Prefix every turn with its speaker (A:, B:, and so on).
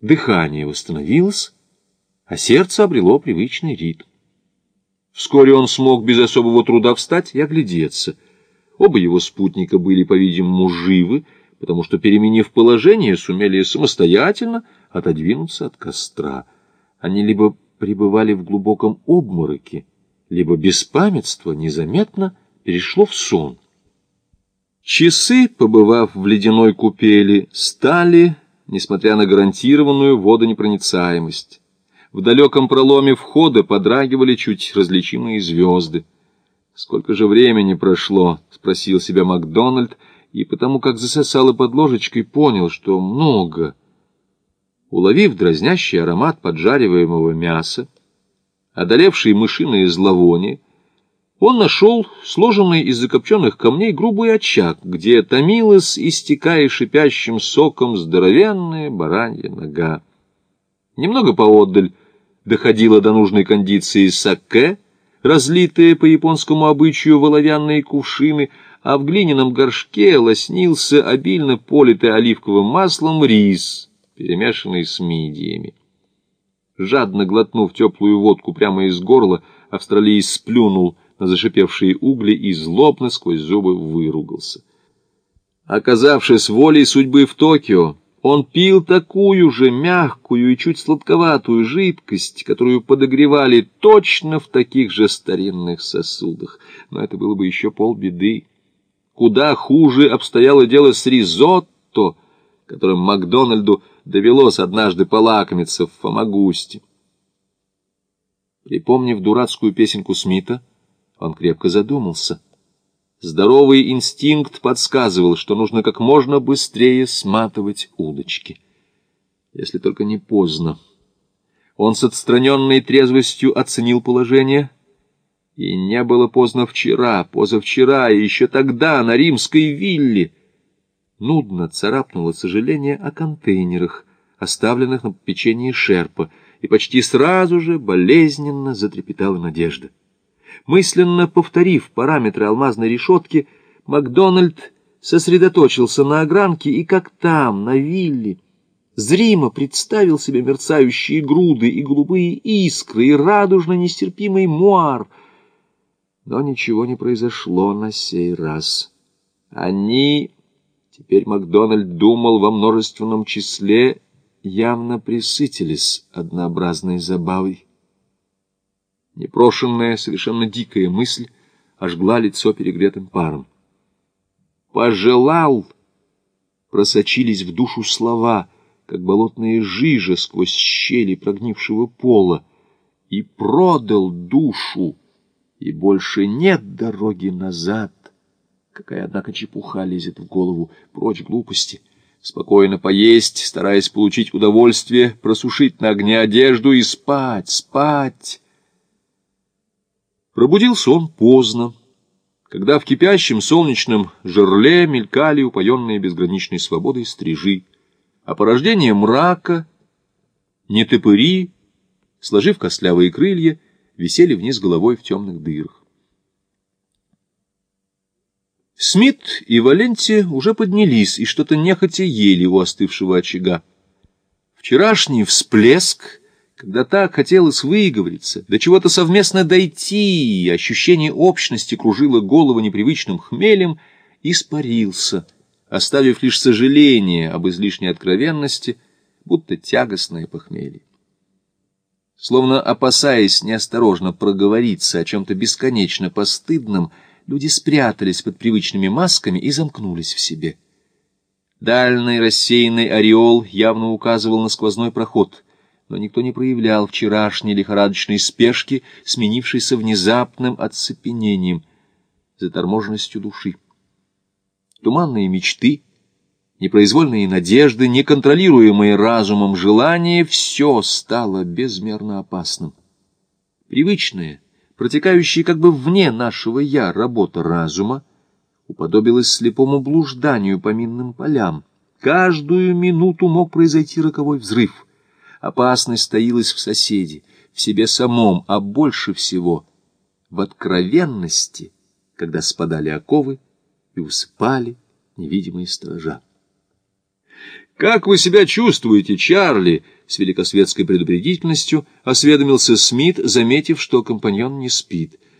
A: Дыхание восстановилось, а сердце обрело привычный ритм. Вскоре он смог без особого труда встать и оглядеться. Оба его спутника были, по-видимому, живы, потому что, переменив положение, сумели самостоятельно отодвинуться от костра. Они либо пребывали в глубоком обмороке, либо беспамятство незаметно перешло в сон. Часы, побывав в ледяной купели, стали, несмотря на гарантированную водонепроницаемость. В далеком проломе входа подрагивали чуть различимые звезды. «Сколько же времени прошло?» — спросил себя Макдональд, и потому как засосало под ложечкой, понял, что много. Уловив дразнящий аромат поджариваемого мяса, одолевший мышиные зловоние, он нашел сложенный из закопченных камней грубый очаг, где томилась, истекая шипящим соком, здоровенная баранья нога. Немного поотдаль доходила до нужной кондиции саке, разлитые по японскому обычаю в кувшины, а в глиняном горшке лоснился обильно политый оливковым маслом рис, перемешанный с мидиями. Жадно глотнув теплую водку прямо из горла, австралиец сплюнул на зашипевшие угли и злобно сквозь зубы выругался. Оказавшись волей судьбы в Токио, он пил такую же мягкую и чуть сладковатую жидкость, которую подогревали точно в таких же старинных сосудах. Но это было бы еще полбеды. Куда хуже обстояло дело с ризотто, которым Макдональду довелось однажды полакомиться в Фомагусте. Припомнив дурацкую песенку Смита, он крепко задумался. Здоровый инстинкт подсказывал, что нужно как можно быстрее сматывать удочки. Если только не поздно. Он с отстраненной трезвостью оценил положение. И не было поздно вчера, позавчера, и еще тогда на римской вилле. Нудно царапнуло сожаление о контейнерах, оставленных на печенье шерпа, и почти сразу же болезненно затрепетала надежда. Мысленно повторив параметры алмазной решетки, Макдональд сосредоточился на огранке и как там, на вилле, зримо представил себе мерцающие груды и голубые искры, и радужно-нестерпимый муар. Но ничего не произошло на сей раз. Они, теперь Макдональд думал во множественном числе, явно присытились однообразной забавой. Непрошенная, совершенно дикая мысль ожгла лицо перегретым паром. «Пожелал!» Просочились в душу слова, как болотная жижа сквозь щели прогнившего пола, и продал душу, и больше нет дороги назад. Какая, однако, чепуха лезет в голову, прочь глупости. Спокойно поесть, стараясь получить удовольствие, просушить на огне одежду и спать, спать. Пробудился он поздно, когда в кипящем солнечном жерле мелькали упоенные безграничной свободой стрижи, а порождение мрака, нетопыри, сложив костлявые крылья, висели вниз головой в темных дырах. Смит и Валенти уже поднялись и что-то нехотя ели у остывшего очага. Вчерашний всплеск когда так хотелось выговориться, до чего-то совместно дойти, ощущение общности кружило голову непривычным хмелем, испарился, оставив лишь сожаление об излишней откровенности, будто тягостное похмелье. Словно опасаясь неосторожно проговориться о чем-то бесконечно постыдном, люди спрятались под привычными масками и замкнулись в себе. Дальний рассеянный ореол явно указывал на сквозной проход — но никто не проявлял вчерашней лихорадочной спешки, сменившейся внезапным оцепенением, заторможенностью души. Туманные мечты, непроизвольные надежды, неконтролируемые разумом желания — все стало безмерно опасным. Привычная, протекающая как бы вне нашего «я» работа разума уподобилась слепому блужданию по минным полям. Каждую минуту мог произойти роковой взрыв — Опасность таилась в соседе, в себе самом, а больше всего в откровенности, когда спадали оковы и усыпали невидимые сторожа. «Как вы себя чувствуете, Чарли?» — с великосветской предупредительностью осведомился Смит, заметив, что компаньон не спит.